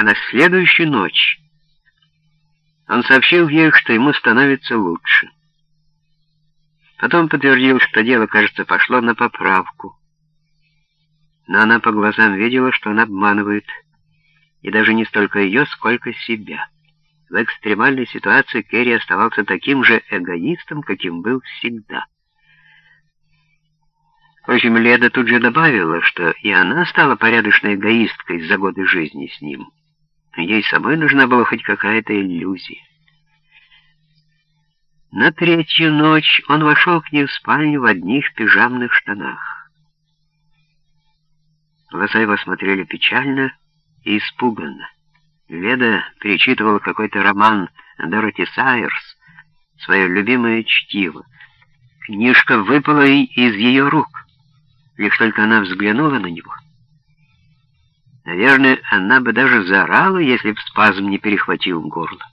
А на следующую ночь он сообщил ей, что ему становится лучше. Потом подтвердил, что дело, кажется, пошло на поправку. Но она по глазам видела, что он обманывает, и даже не столько ее, сколько себя. В экстремальной ситуации Керри оставался таким же эгоистом, каким был всегда. Впрочем, Леда тут же добавила, что и она стала порядочной эгоисткой за годы жизни с ним. Ей самой нужна была хоть какая-то иллюзия. На третью ночь он вошел к ней в спальню в одних пижамных штанах. Глаза его смотрели печально и испуганно. Леда перечитывала какой-то роман Дороти Сайерс, свое любимое чтиво. Книжка выпала из ее рук, лишь только она взглянула на него. Наверное, она бы даже заорала, если б спазм не перехватил горло.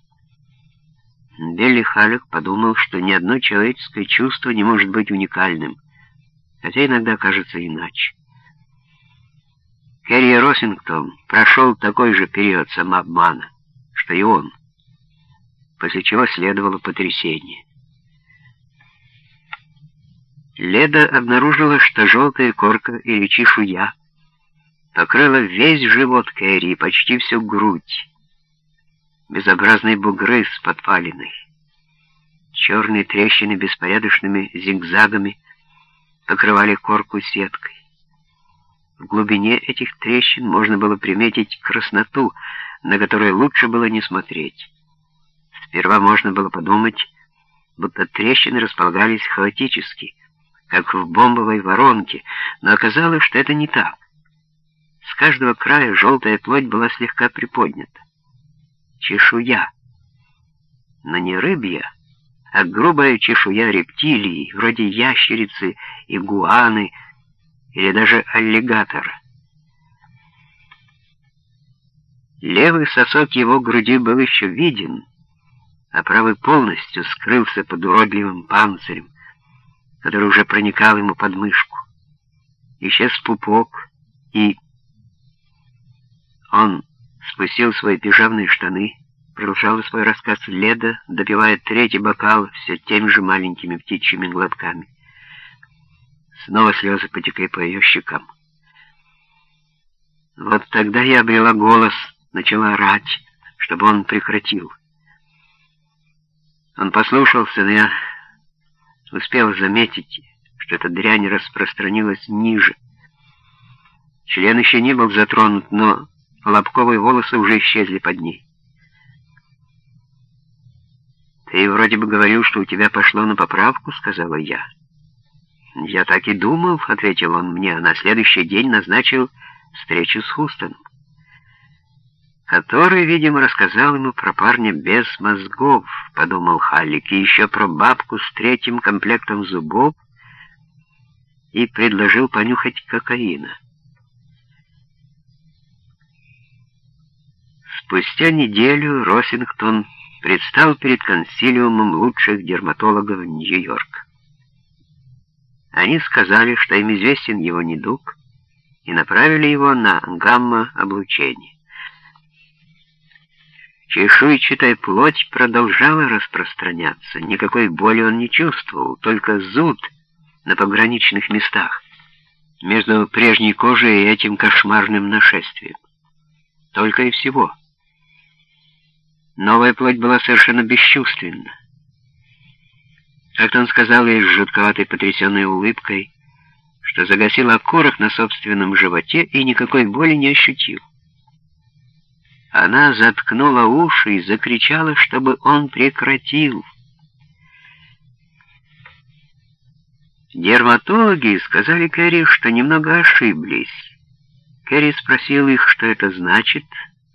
Белли Халек подумал, что ни одно человеческое чувство не может быть уникальным, хотя иногда кажется иначе. Керри Росингтон прошел такой же период самообмана, что и он, после чего следовало потрясение. Леда обнаружила, что желтая корка или чешуя покрыла весь живот Кэрри и почти всю грудь. Безобразные бугры с подпалиной. Черные трещины беспорядочными зигзагами покрывали корку сеткой. В глубине этих трещин можно было приметить красноту, на которую лучше было не смотреть. Сперва можно было подумать, будто трещины располагались хаотически, как в бомбовой воронке, но оказалось, что это не так. Каждого края желтая плоть была слегка приподнята. Чешуя. Но не рыбья, а грубая чешуя рептилии, вроде ящерицы, игуаны, или даже аллигатора. Левый сосок его груди был еще виден, а правый полностью скрылся под уродливым панцирем, который уже проникал ему под мышку. Исчез пупок, и он спустил свои пижамные штаны, продолжал свой рассказ Леда, допивая третий бокал все теми же маленькими птичьими глотками. Снова слезы потекли по ее щекам. Вот тогда я обрела голос, начала орать, чтобы он прекратил. Он послушался, но я успел заметить, что эта дрянь распространилась ниже. Член еще не был затронут, но лобковые волосы уже исчезли под ней. «Ты вроде бы говорил, что у тебя пошло на поправку», — сказала я. «Я так и думал», — ответил он мне, а на следующий день назначил встречу с Хустоном, который, видимо, рассказал ему про парня без мозгов, — подумал Халлик, и еще про бабку с третьим комплектом зубов, и предложил понюхать кокаина. Спустя неделю Росингтон предстал перед консилиумом лучших дерматологов Нью-Йорка. Они сказали, что им известен его недуг, и направили его на гамма-облучение. Чешуйчатая плоть продолжала распространяться, никакой боли он не чувствовал, только зуд на пограничных местах, между прежней кожей и этим кошмарным нашествием. Только и всего. Новая плоть была совершенно бесчувственна. Как-то он сказал ей с жутковатой потрясенной улыбкой, что загасил окорок на собственном животе и никакой боли не ощутил. Она заткнула уши и закричала, чтобы он прекратил. Дерматологи сказали Кэрри, что немного ошиблись. Кэрри спросил их, что это значит.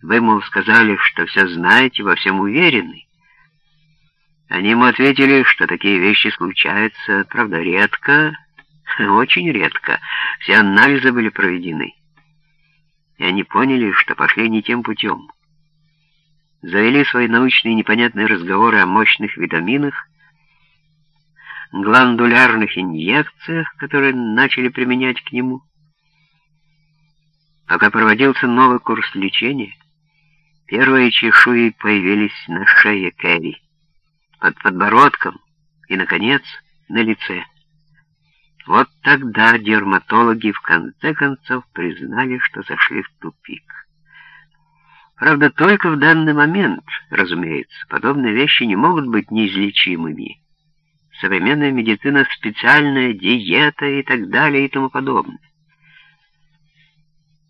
Вы, мол, сказали, что все знаете, во всем уверены. Они ему ответили, что такие вещи случаются, правда, редко, очень редко. Все анализы были проведены. И они поняли, что пошли не тем путем. Завели свои научные непонятные разговоры о мощных витаминах, гландулярных инъекциях, которые начали применять к нему. Пока проводился новый курс лечения, Первые чешуи появились на шее Кэрри, под подбородком и, наконец, на лице. Вот тогда дерматологи в конце концов признали, что зашли в тупик. Правда, только в данный момент, разумеется, подобные вещи не могут быть неизлечимыми. Современная медицина, специальная диета и так далее и тому подобное.